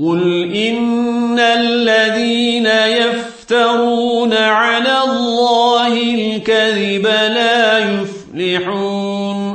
قل إن الذين يفترون على الله الكذب لا يفلحون